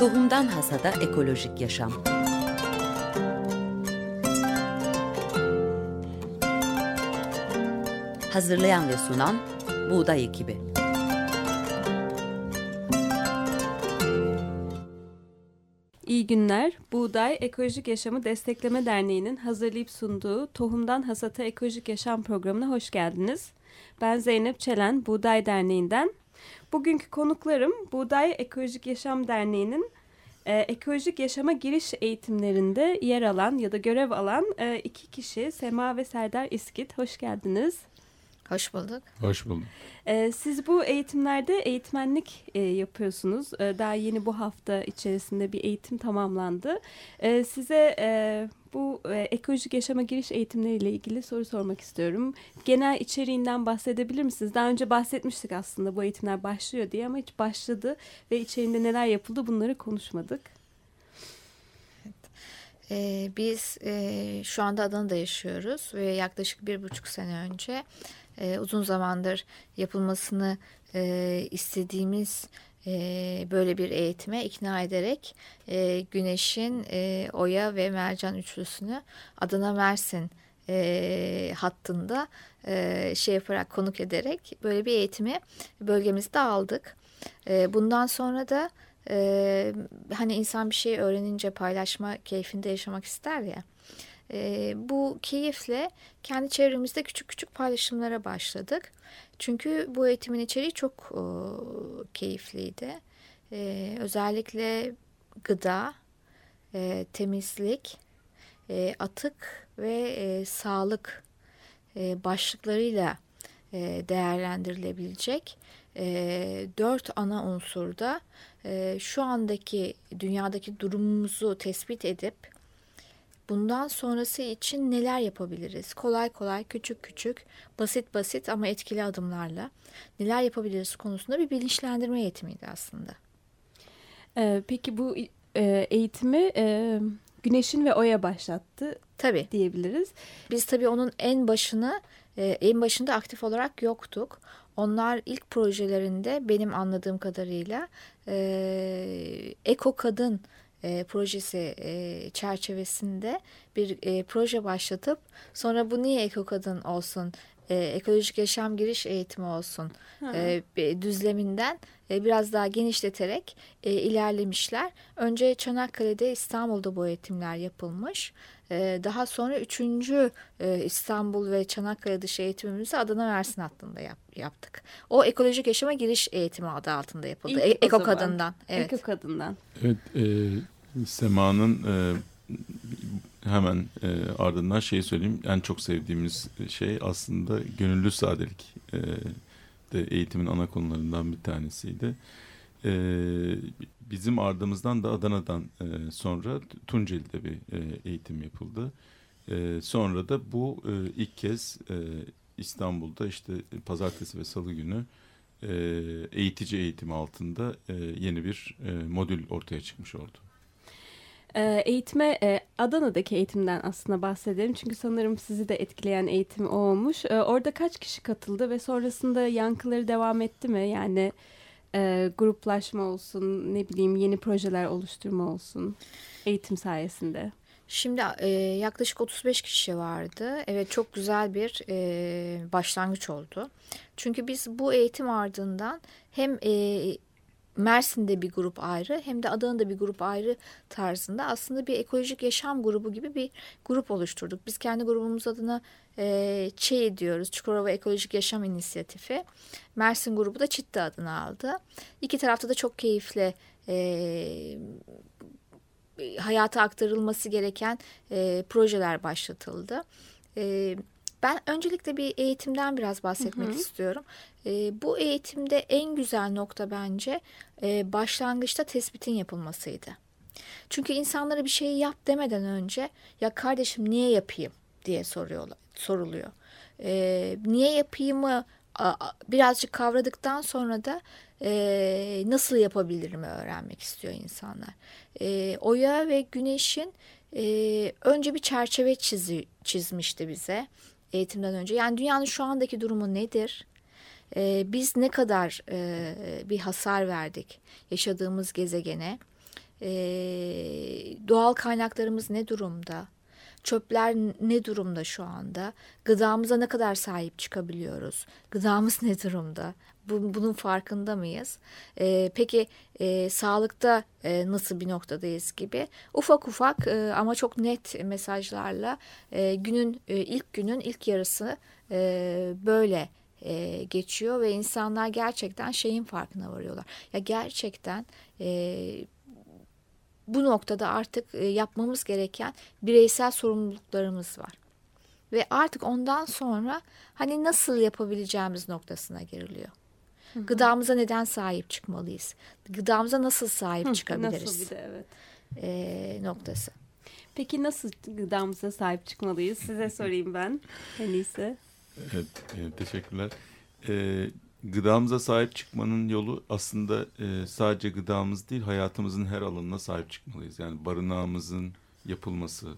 Tohumdan Hasada Ekolojik Yaşam Hazırlayan ve sunan Buğday Ekibi İyi günler. Buğday Ekolojik Yaşamı Destekleme Derneği'nin hazırlayıp sunduğu Tohumdan Hasata Ekolojik Yaşam programına hoş geldiniz. Ben Zeynep Çelen, Buğday Derneği'nden. Bugünkü konuklarım Buğday Ekolojik Yaşam Derneği'nin e, ekolojik yaşama giriş eğitimlerinde yer alan ya da görev alan e, iki kişi Sema ve Serdar İskit. Hoş geldiniz. Hoş bulduk. Hoş bulduk. Ee, siz bu eğitimlerde eğitmenlik e, yapıyorsunuz. Ee, daha yeni bu hafta içerisinde bir eğitim tamamlandı. Ee, size e, bu e, ekolojik yaşama giriş eğitimleriyle ilgili soru sormak istiyorum. Genel içeriğinden bahsedebilir misiniz? Daha önce bahsetmiştik aslında bu eğitimler başlıyor diye ama hiç başladı ve içeriğinde neler yapıldı bunları konuşmadık. Ee, biz e, şu anda Adana'da yaşıyoruz ve yaklaşık bir buçuk sene önce e, uzun zamandır yapılmasını e, istediğimiz e, böyle bir eğitime ikna ederek e, Güneş'in e, Oya ve Mercan üçlüsünü Adana Mersin e, hattında e, şey yaparak konuk ederek böyle bir eğitimi bölgemizde aldık. E, bundan sonra da e, hani insan bir şey öğrenince paylaşma keyfinde yaşamak ister ya. E, bu keyifle kendi çevremizde küçük küçük paylaşımlara başladık. Çünkü bu eğitimin içeriği çok e, keyifliydi. E, özellikle gıda, e, temizlik, e, atık ve e, sağlık e, başlıklarıyla e, değerlendirilebilecek e, dört ana unsurda e, şu andaki dünyadaki durumumuzu tespit edip bundan sonrası için neler yapabiliriz? Kolay kolay, küçük küçük, basit basit ama etkili adımlarla neler yapabiliriz konusunda bir bilinçlendirme eğitimiydi aslında. Ee, peki bu e, eğitimi e, Güneş'in ve Oya başlattı tabii. diyebiliriz. Biz tabii onun en başını e, en başında aktif olarak yoktuk. Onlar ilk projelerinde benim anladığım kadarıyla e, Eko Kadın e, projesi e, çerçevesinde bir e, proje başlatıp sonra bu niye Eko Kadın olsun, e, ekolojik yaşam giriş eğitimi olsun e, düzleminden e, biraz daha genişleterek e, ilerlemişler. Önce Çanakkale'de İstanbul'da bu eğitimler yapılmış. E, daha sonra üçüncü e, İstanbul ve Çanakkale dışı eğitimimizi Adana Mersin hattında yap, yaptık. O ekolojik yaşama giriş eğitimi adı altında yapıldı. İlk e, Eko. Kadın'dan. Evet. Eko Kadın'dan. Evet. E, Sema'nın e, hemen e, ardından şeyi söyleyeyim. En çok sevdiğimiz şey aslında gönüllü sadelik. E, de eğitimin ana konularından bir tanesiydi. E, bizim ardımızdan da Adana'dan e, sonra Tunceli'de bir e, eğitim yapıldı. E, sonra da bu e, ilk kez e, İstanbul'da işte pazartesi ve salı günü e, eğitici eğitimi altında e, yeni bir e, modül ortaya çıkmış oldu. Eğitime Adana'daki eğitimden aslında bahsedelim. Çünkü sanırım sizi de etkileyen eğitim o olmuş. Orada kaç kişi katıldı ve sonrasında yankıları devam etti mi? Yani e, gruplaşma olsun, ne bileyim yeni projeler oluşturma olsun eğitim sayesinde. Şimdi e, yaklaşık 35 kişi vardı. Evet çok güzel bir e, başlangıç oldu. Çünkü biz bu eğitim ardından hem e, Mersin'de bir grup ayrı hem de Adana'da bir grup ayrı tarzında aslında bir ekolojik yaşam grubu gibi bir grup oluşturduk. Biz kendi grubumuz adına e, ÇEİ diyoruz. Çukurova Ekolojik Yaşam İnisiyatifi. Mersin grubu da Çitti adını aldı. İki tarafta da çok keyifli e, hayata aktarılması gereken e, projeler başlatıldı. E, ben öncelikle bir eğitimden biraz bahsetmek hı hı. istiyorum. E, bu eğitimde en güzel nokta bence e, başlangıçta tespitin yapılmasıydı. Çünkü insanlara bir şeyi yap demeden önce ya kardeşim niye yapayım diye soruyorlar, soruluyor. E, niye yapayımı birazcık kavradıktan sonra da e, nasıl yapabilirim öğrenmek istiyor insanlar. E, Oya ve Güneş'in e, önce bir çerçeve çizmişti bize eğitimden önce. Yani dünyanın şu andaki durumu nedir? Ee, biz ne kadar e, bir hasar verdik yaşadığımız gezegene? e, doğal kaynaklarımız ne durumda? Çöpler ne durumda şu anda? Gıdamıza ne kadar sahip çıkabiliyoruz? Gıdamız ne durumda? Bu, bunun farkında mıyız? E, peki e, sağlıkta e, nasıl bir noktadayız gibi ufak ufak e, ama çok net mesajlarla e, günün e, ilk günün ilk yarısı e, böyle e, geçiyor ve insanlar gerçekten şeyin farkına varıyorlar. Ya gerçekten e, bu noktada artık e, yapmamız gereken bireysel sorumluluklarımız var. Ve artık ondan sonra hani nasıl yapabileceğimiz noktasına giriliyor. Hı hı. Gıdamıza neden sahip çıkmalıyız? Gıdamıza nasıl sahip hı, çıkabiliriz? Nasıl bir de evet. E, noktası. Peki nasıl gıdamıza sahip çıkmalıyız? Size sorayım ben en iyisi. Evet, evet teşekkürler. Ee, gıdamıza sahip çıkmanın yolu aslında e, sadece gıdamız değil hayatımızın her alanına sahip çıkmalıyız. Yani barınağımızın yapılması,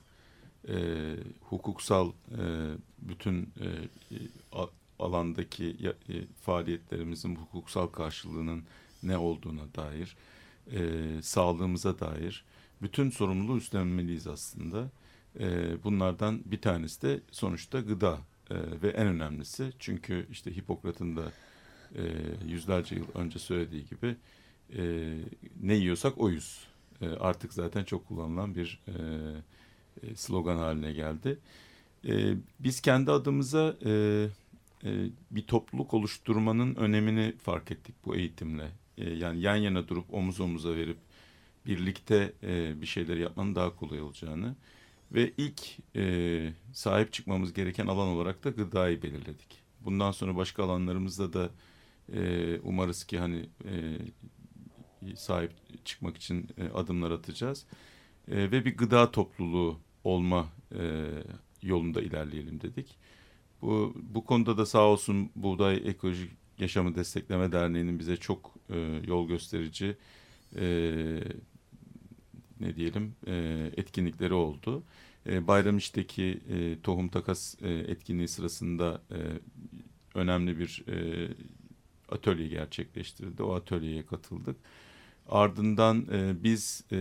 e, hukuksal e, bütün e, a, alandaki e, faaliyetlerimizin hukuksal karşılığının ne olduğuna dair, e, sağlığımıza dair bütün sorumluluğu üstlenmeliyiz aslında. E, bunlardan bir tanesi de sonuçta gıda e, ve en önemlisi çünkü işte Hipokrat'ın da e, yüzlerce yıl önce söylediği gibi e, ne yiyorsak oyuz. E, artık zaten çok kullanılan bir e, e, slogan haline geldi. E, biz kendi adımıza e, e, bir topluluk oluşturmanın önemini fark ettik bu eğitimle. E, yani yan yana durup omuz omuza verip birlikte e, bir şeyler yapmanın daha kolay olacağını ve ilk e, sahip çıkmamız gereken alan olarak da gıdayı belirledik. Bundan sonra başka alanlarımızda da e, umarız ki hani e, sahip çıkmak için e, adımlar atacağız. E, ve bir gıda topluluğu olma e, yolunda ilerleyelim dedik. Bu, bu konuda da sağ olsun Buğday Ekolojik Yaşamı Destekleme Derneği'nin bize çok e, yol gösterici e, ne diyelim e, etkinlikleri oldu. E, Bayramiş'teki e, tohum takas e, etkinliği sırasında e, önemli bir e, atölye gerçekleştirdi. O atölyeye katıldık. Ardından e, biz e,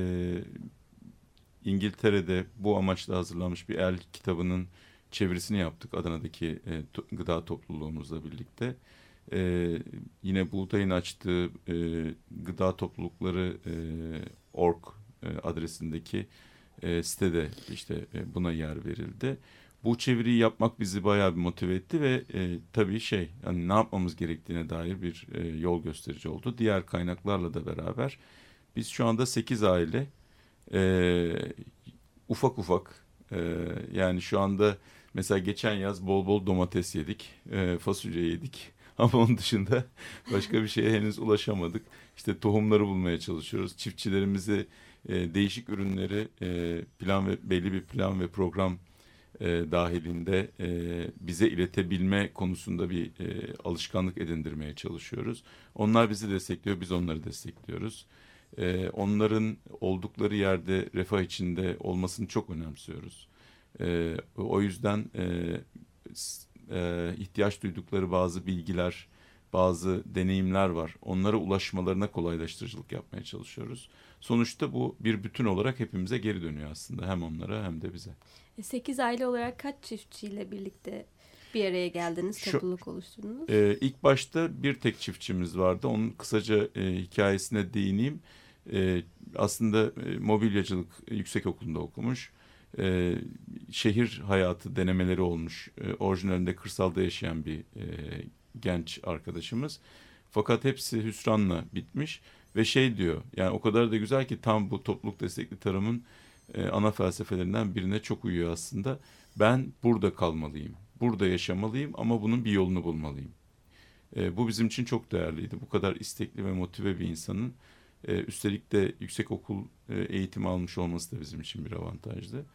İngiltere'de bu amaçla hazırlanmış bir el kitabının çevirisini yaptık Adana'daki e, to, gıda topluluğumuzla birlikte. E, yine Buğday'ın açtığı e, gıda toplulukları e, org adresindeki e, sitede işte e, buna yer verildi. Bu çeviriyi yapmak bizi bayağı bir motive etti ve e, tabii şey yani ne yapmamız gerektiğine dair bir e, yol gösterici oldu. Diğer kaynaklarla da beraber biz şu anda 8 aile e, ufak ufak e, yani şu anda mesela geçen yaz bol bol domates yedik, e, fasulye yedik. Ama onun dışında başka bir şeye henüz ulaşamadık. İşte tohumları bulmaya çalışıyoruz. Çiftçilerimizi e, değişik ürünleri e, plan ve belli bir plan ve program e, dahilinde e, bize iletebilme konusunda bir e, alışkanlık edindirmeye çalışıyoruz. Onlar bizi destekliyor, biz onları destekliyoruz. E, onların oldukları yerde refah içinde olmasını çok önemsiyoruz. E, o yüzden e, e, ihtiyaç duydukları bazı bilgiler, bazı deneyimler var. Onlara ulaşmalarına kolaylaştırıcılık yapmaya çalışıyoruz. Sonuçta bu bir bütün olarak hepimize geri dönüyor aslında. Hem onlara hem de bize. 8 e, aile olarak kaç çiftçiyle birlikte bir araya geldiniz, Şu, topluluk oluşturdunuz? E, ilk başta bir tek çiftçimiz vardı. Onun kısaca e, hikayesine değineyim. E, aslında e, mobilyacılık yüksek okulunda okumuş. E, şehir hayatı denemeleri olmuş. E, orijinalinde kırsalda yaşayan bir e, genç arkadaşımız. Fakat hepsi hüsranla bitmiş ve şey diyor yani o kadar da güzel ki tam bu topluluk destekli tarımın e, ana felsefelerinden birine çok uyuyor aslında. Ben burada kalmalıyım, burada yaşamalıyım ama bunun bir yolunu bulmalıyım. E, bu bizim için çok değerliydi. Bu kadar istekli ve motive bir insanın e, üstelik de yüksek okul e, eğitimi almış olması da bizim için bir avantajdı.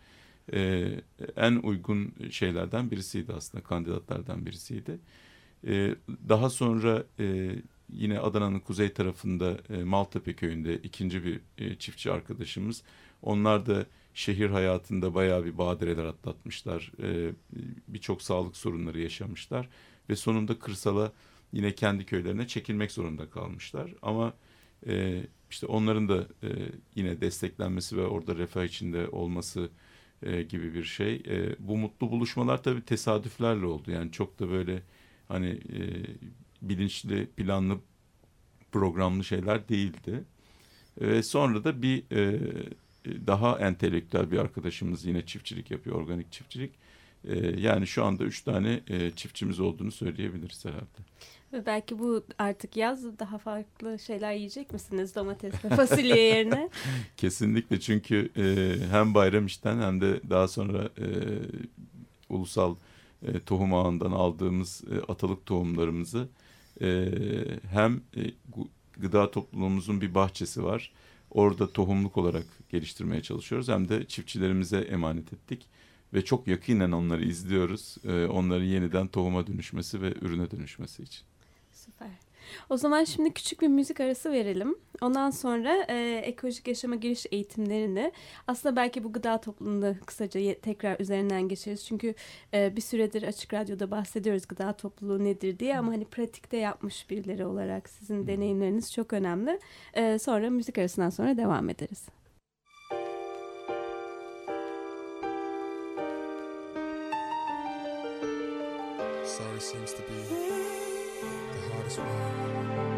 E, en uygun şeylerden birisiydi aslında, kandidatlardan birisiydi. E, daha sonra e, yine Adana'nın kuzey tarafında e, Maltepe köyünde ikinci bir e, çiftçi arkadaşımız. Onlar da şehir hayatında bayağı bir badireler atlatmışlar. E, Birçok sağlık sorunları yaşamışlar. Ve sonunda kırsala yine kendi köylerine çekilmek zorunda kalmışlar. Ama e, işte onların da e, yine desteklenmesi ve orada refah içinde olması e, gibi bir şey. E, bu mutlu buluşmalar tabii tesadüflerle oldu. Yani çok da böyle hani e, bilinçli, planlı, programlı şeyler değildi. E, sonra da bir e, daha entelektüel bir arkadaşımız yine çiftçilik yapıyor, organik çiftçilik. E, yani şu anda üç tane e, çiftçimiz olduğunu söyleyebiliriz herhalde. Ve belki bu artık yaz daha farklı şeyler yiyecek misiniz domates ve fasulye yerine? Kesinlikle çünkü e, hem bayram işten hem de daha sonra e, ulusal e, tohum ağından aldığımız e, atalık tohumlarımızı e, hem e, gıda topluluğumuzun bir bahçesi var. Orada tohumluk olarak geliştirmeye çalışıyoruz. Hem de çiftçilerimize emanet ettik. Ve çok yakinen onları izliyoruz. E, onların yeniden tohuma dönüşmesi ve ürüne dönüşmesi için. Süper. O zaman şimdi küçük bir müzik arası verelim. Ondan sonra e, ekolojik yaşama giriş eğitimlerini aslında belki bu gıda toplumunda kısaca tekrar üzerinden geçeriz. Çünkü e, bir süredir Açık Radyo'da bahsediyoruz gıda topluluğu nedir diye ama hani pratikte yapmış birileri olarak sizin deneyimleriniz çok önemli. E, sonra müzik arasından sonra devam ederiz. Sorry seems to be the hardest one.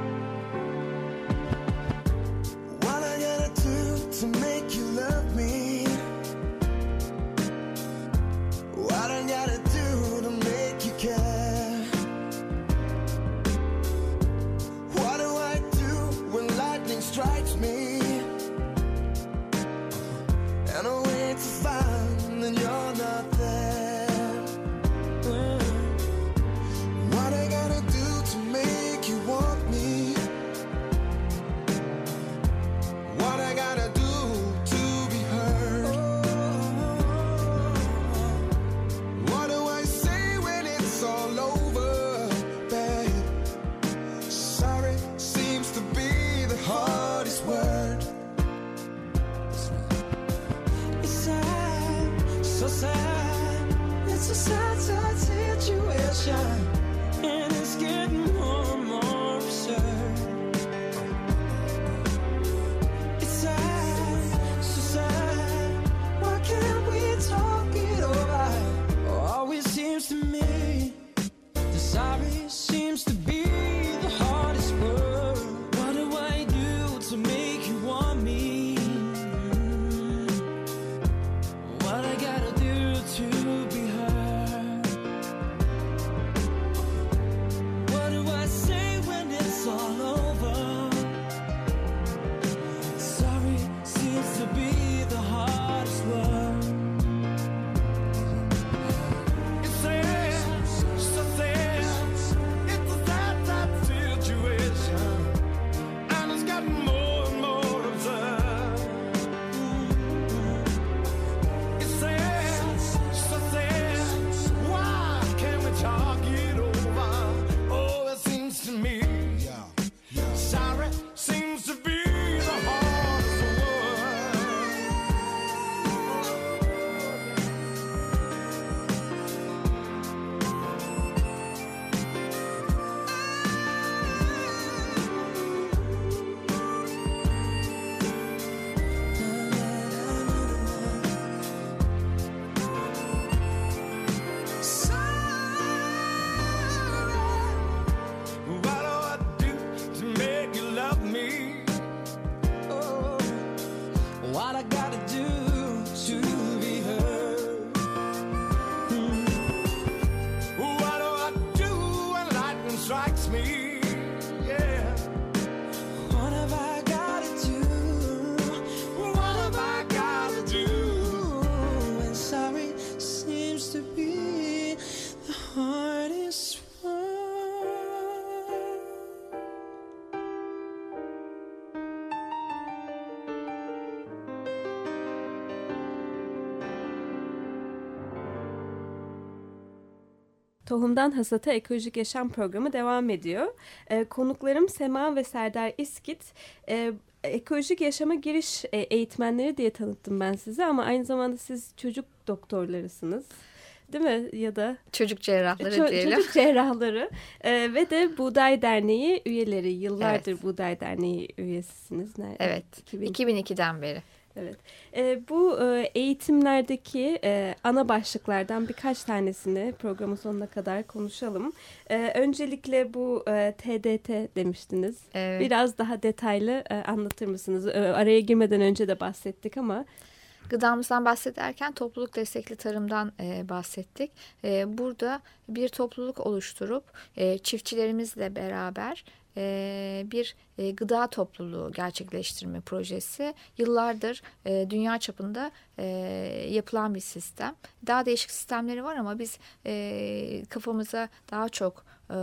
Tohumdan Hasata Ekolojik Yaşam Programı devam ediyor. E, konuklarım Sema ve Serdar İskit. E, ekolojik yaşama giriş e, eğitmenleri diye tanıttım ben size ama aynı zamanda siz çocuk doktorlarısınız. değil mi? Ya da çocuk cerrahları ço- diyelim. Çocuk cerrahları e, ve de Buğday Derneği üyeleri. Yıllardır Evet. Buğday Derneği üyesisiniz. Nerede? Evet. 2000. 2002'den beri. Evet. E, bu e, eğitimlerdeki e, ana başlıklardan birkaç tanesini programın sonuna kadar konuşalım. E, öncelikle bu e, TDT demiştiniz. Evet. Biraz daha detaylı e, anlatır mısınız? E, araya girmeden önce de bahsettik ama. Gıdamızdan bahsederken topluluk destekli tarımdan e, bahsettik. E, burada bir topluluk oluşturup e, çiftçilerimizle beraber bir e, gıda topluluğu gerçekleştirme projesi yıllardır e, dünya çapında e, yapılan bir sistem. Daha değişik sistemleri var ama biz e, kafamıza daha çok e,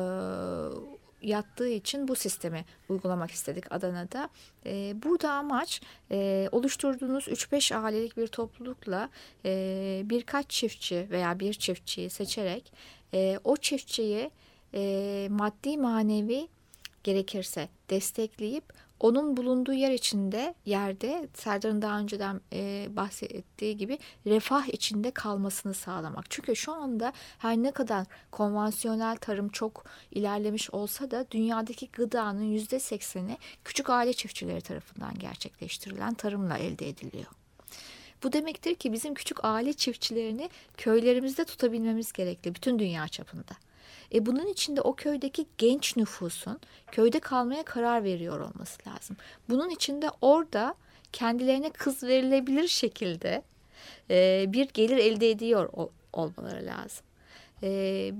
yattığı için bu sistemi uygulamak istedik Adana'da. E, burada amaç e, oluşturduğunuz 3-5 ailelik bir toplulukla e, birkaç çiftçi veya bir çiftçiyi seçerek e, o çiftçiyi e, maddi manevi gerekirse destekleyip onun bulunduğu yer içinde yerde Serdar'ın daha önceden e, bahsettiği gibi refah içinde kalmasını sağlamak. Çünkü şu anda her ne kadar konvansiyonel tarım çok ilerlemiş olsa da dünyadaki gıdanın yüzde sekseni küçük aile çiftçileri tarafından gerçekleştirilen tarımla elde ediliyor. Bu demektir ki bizim küçük aile çiftçilerini köylerimizde tutabilmemiz gerekli bütün dünya çapında. E bunun için de o köydeki genç nüfusun köyde kalmaya karar veriyor olması lazım. Bunun için de orada kendilerine kız verilebilir şekilde e, bir gelir elde ediyor ol, olmaları lazım. E,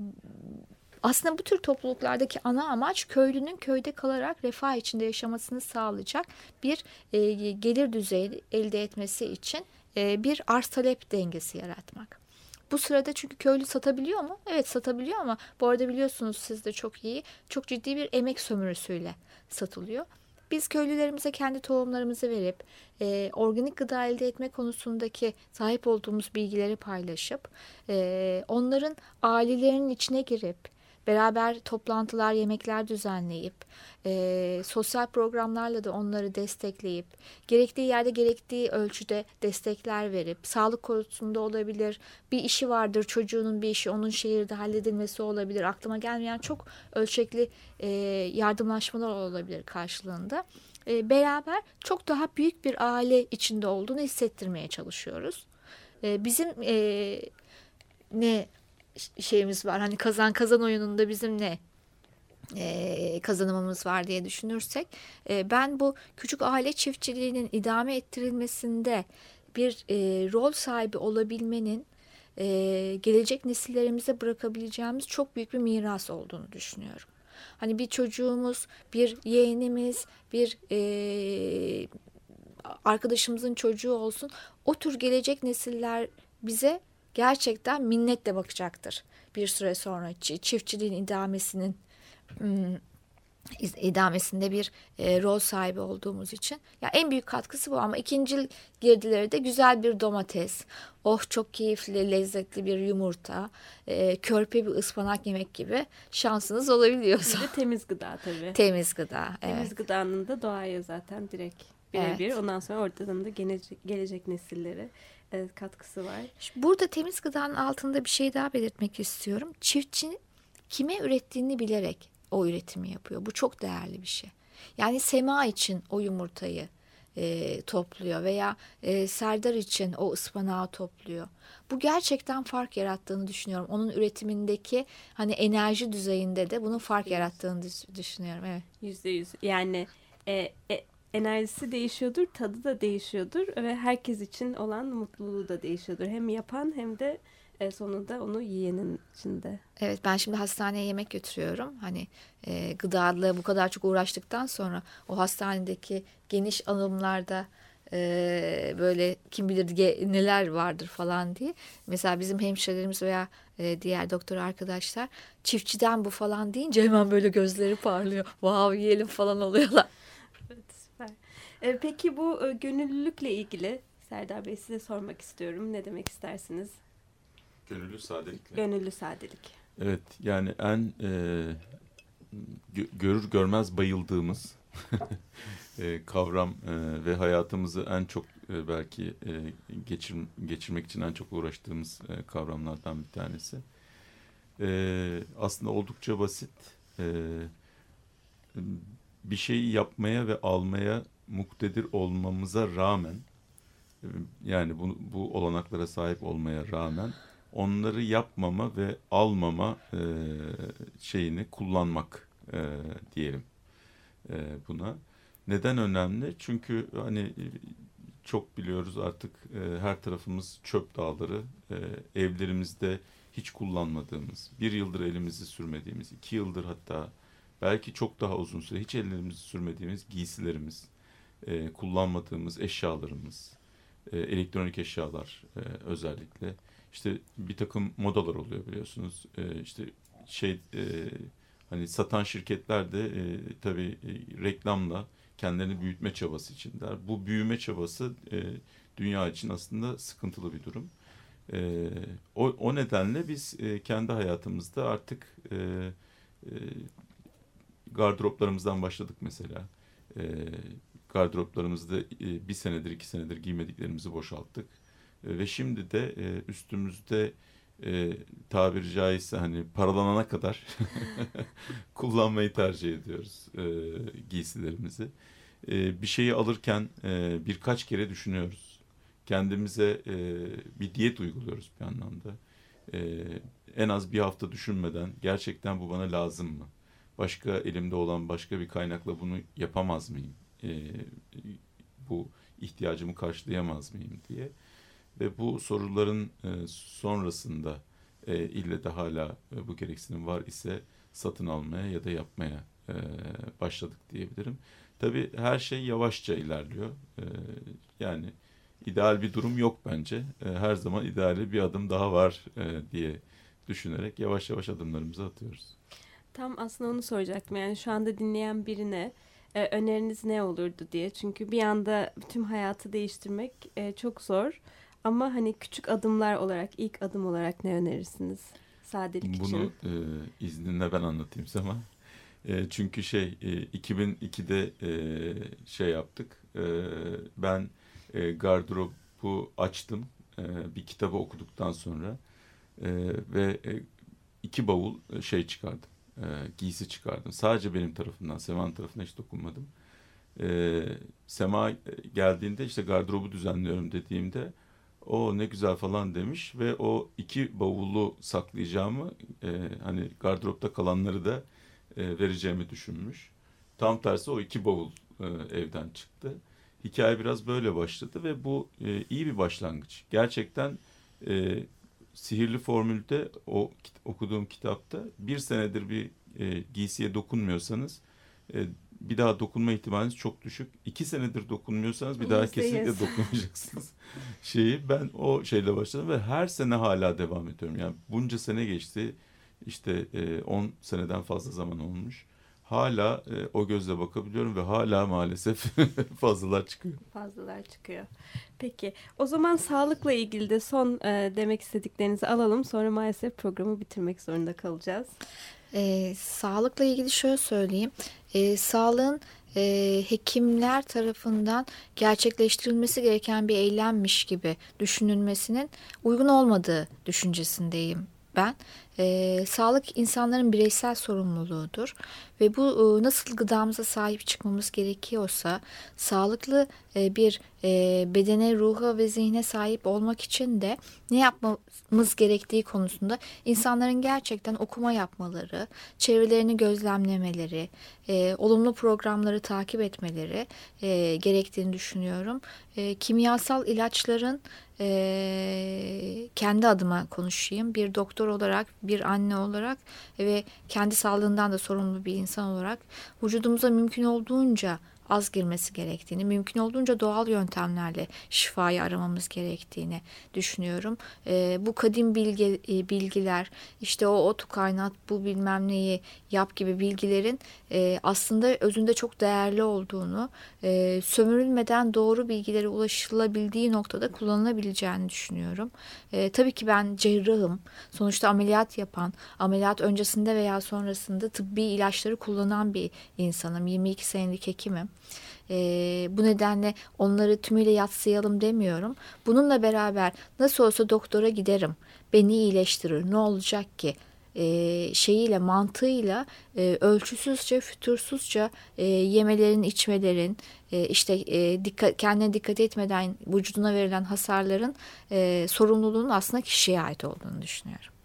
aslında bu tür topluluklardaki ana amaç köylünün köyde kalarak refah içinde yaşamasını sağlayacak bir e, gelir düzeyi elde etmesi için e, bir arz talep dengesi yaratmak. Bu sırada çünkü köylü satabiliyor mu? Evet satabiliyor ama bu arada biliyorsunuz siz de çok iyi. Çok ciddi bir emek sömürüsüyle satılıyor. Biz köylülerimize kendi tohumlarımızı verip e, organik gıda elde etme konusundaki sahip olduğumuz bilgileri paylaşıp e, onların ailelerinin içine girip beraber toplantılar, yemekler düzenleyip, e, sosyal programlarla da onları destekleyip, gerektiği yerde gerektiği ölçüde destekler verip, sağlık konusunda olabilir, bir işi vardır çocuğunun bir işi, onun şehirde halledilmesi olabilir, aklıma gelmeyen çok ölçekli e, yardımlaşmalar olabilir karşılığında. E, beraber çok daha büyük bir aile içinde olduğunu hissettirmeye çalışıyoruz. E, bizim e, ne şeyimiz var. Hani kazan kazan oyununda bizim ne e, kazanımımız var diye düşünürsek e, ben bu küçük aile çiftçiliğinin idame ettirilmesinde bir e, rol sahibi olabilmenin e, gelecek nesillerimize bırakabileceğimiz çok büyük bir miras olduğunu düşünüyorum. Hani bir çocuğumuz, bir yeğenimiz, bir e, arkadaşımızın çocuğu olsun. O tür gelecek nesiller bize gerçekten minnetle bakacaktır bir süre sonra çiftçiliğin idamesinin idamesinde bir e, rol sahibi olduğumuz için. Ya en büyük katkısı bu ama ikinci girdileri de güzel bir domates, oh çok keyifli, lezzetli bir yumurta, e, körpe bir ıspanak yemek gibi şansınız. Bir de temiz gıda tabii. Temiz gıda. Temiz evet. gıdanın da doğaya zaten direkt birebir. Evet. Ondan sonra oradan da gelecek, gelecek nesillere e, katkısı var. Burada temiz gıdanın altında bir şey daha belirtmek istiyorum. Çiftçi kime ürettiğini bilerek o üretimi yapıyor. Bu çok değerli bir şey. Yani Sema için o yumurtayı e, topluyor veya e, Serdar için o ıspanağı topluyor. Bu gerçekten fark yarattığını düşünüyorum. Onun üretimindeki hani enerji düzeyinde de bunun fark yarattığını düşünüyorum. Evet. Yüzde yüz. Yani e, e, enerjisi değişiyordur, tadı da değişiyordur ve herkes için olan mutluluğu da değişiyordur. Hem yapan hem de e, sonunda onu yiyenin içinde. Evet ben şimdi hastaneye yemek götürüyorum. Hani e, gıdalı bu kadar çok uğraştıktan sonra o hastanedeki geniş alımlarda e, böyle kim bilir neler vardır falan diye. Mesela bizim hemşirelerimiz veya e, diğer doktor arkadaşlar çiftçiden bu falan deyince hemen böyle gözleri parlıyor. Wow yiyelim falan oluyorlar. Evet süper. E, peki bu e, gönüllülükle ilgili Serdar Bey size sormak istiyorum. Ne demek istersiniz? Gönüllü sadelikle. Gönüllü sadelik. Evet yani en e, görür görmez bayıldığımız e, kavram e, ve hayatımızı en çok e, belki e, geçir, geçirmek için en çok uğraştığımız e, kavramlardan bir tanesi. E, aslında oldukça basit. E, bir şeyi yapmaya ve almaya muktedir olmamıza rağmen yani bu, bu olanaklara sahip olmaya rağmen onları yapmama ve almama e, şeyini kullanmak e, diyelim e, buna. Neden önemli? Çünkü hani e, çok biliyoruz artık e, her tarafımız çöp dağları, e, evlerimizde hiç kullanmadığımız, bir yıldır elimizi sürmediğimiz, iki yıldır hatta belki çok daha uzun süre hiç ellerimizi sürmediğimiz giysilerimiz, e, kullanmadığımız eşyalarımız, e, elektronik eşyalar e, özellikle. İşte bir takım modalar oluyor biliyorsunuz. E, işte şey e, hani satan şirketler de e, tabii e, reklamla kendilerini büyütme çabası içindeler. Bu büyüme çabası e, dünya için aslında sıkıntılı bir durum. E, o, o nedenle biz e, kendi hayatımızda artık e, e, gardıroplarımızdan başladık mesela. E, gardıroplarımızda e, bir senedir iki senedir giymediklerimizi boşalttık. E, ve şimdi de e, üstümüzde e, tabiri caizse hani paralanana kadar kullanmayı tercih ediyoruz giysilerimizi. Bir şeyi alırken birkaç kere düşünüyoruz. Kendimize bir diyet uyguluyoruz bir anlamda. En az bir hafta düşünmeden gerçekten bu bana lazım mı? Başka elimde olan başka bir kaynakla bunu yapamaz mıyım? E, bu ihtiyacımı karşılayamaz mıyım diye. Ve bu soruların e, sonrasında e, ille de hala e, bu gereksinim var ise satın almaya ya da yapmaya e, başladık diyebilirim. Tabii her şey yavaşça ilerliyor. E, yani ideal bir durum yok bence. E, her zaman ideali bir adım daha var e, diye düşünerek yavaş yavaş adımlarımızı atıyoruz. Tam aslında onu soracaktım. Yani şu anda dinleyen birine e, öneriniz ne olurdu diye. Çünkü bir anda tüm hayatı değiştirmek e, çok zor. Ama hani küçük adımlar olarak, ilk adım olarak ne önerirsiniz? Sadelik Bunu, için. Bunu e, izninle ben anlatayım sana. E, çünkü şey e, 2002'de e, şey yaptık. E, ben e, gardırobu açtım. E, bir kitabı okuduktan sonra. E, ve e, iki bavul e, şey çıkardım. E, giysi çıkardım. Sadece benim tarafından, Sema'nın tarafına hiç dokunmadım. E, Sema geldiğinde işte gardırobu düzenliyorum dediğimde o ne güzel falan demiş ve o iki bavulu saklayacağımı e, hani gardıropta kalanları da e, vereceğimi düşünmüş. Tam tersi o iki bavul e, evden çıktı. Hikaye biraz böyle başladı ve bu e, iyi bir başlangıç. Gerçekten e, sihirli formülde o okuduğum kitapta bir senedir bir e, giysiye dokunmuyorsanız e, bir daha dokunma ihtimaliniz çok düşük. İki senedir dokunmuyorsanız bir daha kesinlikle dokunmayacaksınız. Şeyi ben o şeyle başladım ve her sene hala devam ediyorum. Yani bunca sene geçti. İşte 10 e, seneden fazla zaman olmuş. Hala e, o gözle bakabiliyorum ve hala maalesef fazlalar çıkıyor. Fazlalar çıkıyor. Peki o zaman sağlıkla ilgili de son e, demek istediklerinizi alalım. Sonra maalesef programı bitirmek zorunda kalacağız. E, sağlıkla ilgili şöyle söyleyeyim. E, sağlığın e, hekimler tarafından gerçekleştirilmesi gereken bir eylemmiş gibi düşünülmesinin uygun olmadığı düşüncesindeyim ben. E, sağlık insanların bireysel sorumluluğudur ve bu e, nasıl gıdamıza sahip çıkmamız gerekiyorsa sağlıklı e, bir e, bedene, ruha ve zihne sahip olmak için de ne yapmamız gerektiği konusunda insanların gerçekten okuma yapmaları, çevrelerini gözlemlemeleri, e, olumlu programları takip etmeleri e, gerektiğini düşünüyorum. E, kimyasal ilaçların e, kendi adıma konuşayım. Bir doktor olarak, bir anne olarak ve kendi sağlığından da sorumlu bir insan olarak vücudumuza mümkün olduğunca az girmesi gerektiğini, mümkün olduğunca doğal yöntemlerle şifayı aramamız gerektiğini düşünüyorum. E, bu kadim bilgi, e, bilgiler, işte o otu kaynat, bu bilmem neyi yap gibi bilgilerin e, aslında özünde çok değerli olduğunu, e, sömürülmeden doğru bilgilere ulaşılabildiği noktada kullanılabileceğini düşünüyorum. E, tabii ki ben cerrahım. Sonuçta ameliyat yapan, ameliyat öncesinde veya sonrasında tıbbi ilaçları kullanan bir insanım. 22 senelik hekimim. E, bu nedenle onları tümüyle yatsıyalım demiyorum. Bununla beraber nasıl olsa doktora giderim. Beni iyileştirir. Ne olacak ki? e, şeyiyle mantığıyla e, ölçüsüzce fütursuzca e, yemelerin içmelerin e, işte e, dikkat, kendine dikkat etmeden vücuduna verilen hasarların e, sorumluluğunun aslında kişiye ait olduğunu düşünüyorum.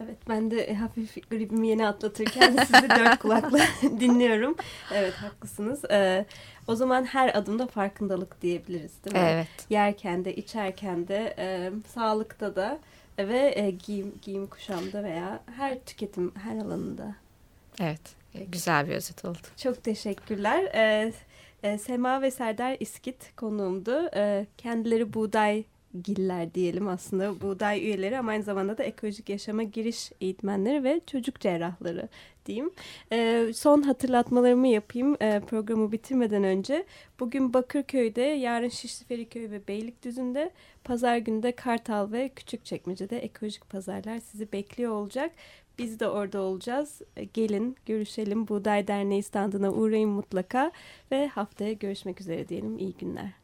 Evet ben de e, hafif gribimi yeni atlatırken sizi dört kulakla dinliyorum. Evet haklısınız. Ee, o zaman her adımda farkındalık diyebiliriz değil mi? Evet. Yerken de içerken de e, sağlıkta da ve e, giyim, giyim kuşamda veya her tüketim her alanında. Evet e, güzel bir özet oldu. Çok teşekkürler. Ee, e, Sema ve Serdar İskit konuğumdu. Ee, kendileri buğday giller diyelim aslında buğday üyeleri ama aynı zamanda da ekolojik yaşama giriş eğitmenleri ve çocuk cerrahları diyeyim. E, son hatırlatmalarımı yapayım e, programı bitirmeden önce. Bugün Bakırköy'de, yarın Şişli Feriköy ve Beylikdüzü'nde, pazar günü de Kartal ve Küçükçekmece'de ekolojik pazarlar sizi bekliyor olacak. Biz de orada olacağız. E, gelin, görüşelim. Buğday Derneği standına uğrayın mutlaka ve haftaya görüşmek üzere diyelim. İyi günler.